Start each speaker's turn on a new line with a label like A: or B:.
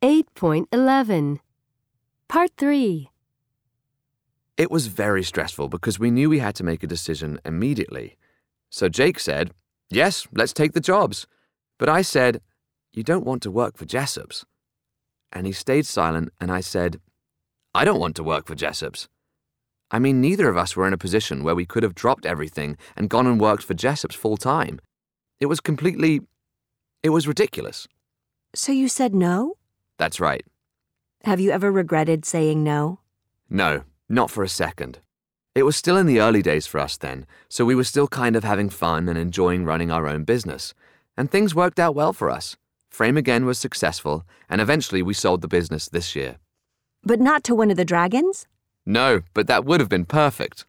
A: 8.11 Part 3
B: It was very stressful because we knew we had to make a decision immediately. So Jake said, Yes, let's take the jobs. But I said, You don't want to work for Jessop's. And he stayed silent, and I said, I don't want to work for Jessop's. I mean, neither of us were in a position where we could have dropped everything and gone and worked for Jessop's full time. It was completely. It was ridiculous.
C: So you said no?
B: That's right.
C: Have you ever regretted saying no?
B: No, not for a second. It was still in the early days for us then, so we were still kind of having fun and enjoying running our own business. And things worked out well for us. Frame Again was successful, and eventually we sold the business this year.
C: But not to one of the dragons?
B: No, but that would have been perfect.